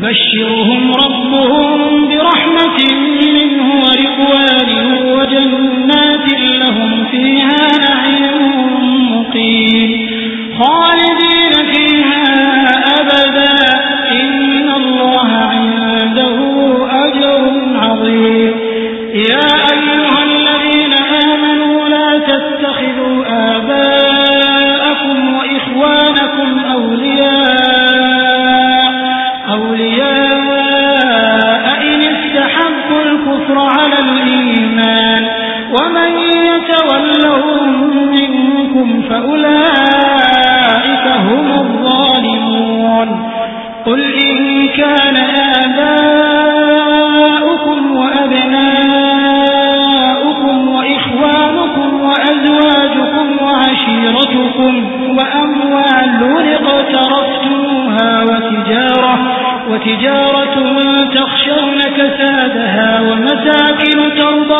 يبشرهم ربهم برحمة منه ورضوان وجنات لهم فيها نعيم مقيم. ومن يتولهم منكم فأولئك هم الظالمون. قل إن كان آباؤكم وأبناؤكم وإخوانكم وأزواجكم وعشيرتكم وأموال اقترفتموها وتجارة وتجارة تخشون كسادها ومساكن ترضونها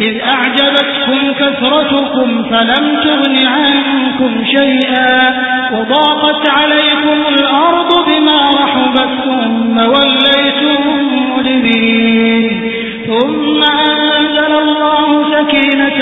إذ أعجبتكم كثرتكم فلم تغن عنكم شيئا وضاقت عليكم الأرض بما رحبت ثم وليتم مدبين ثم أنزل الله سكينة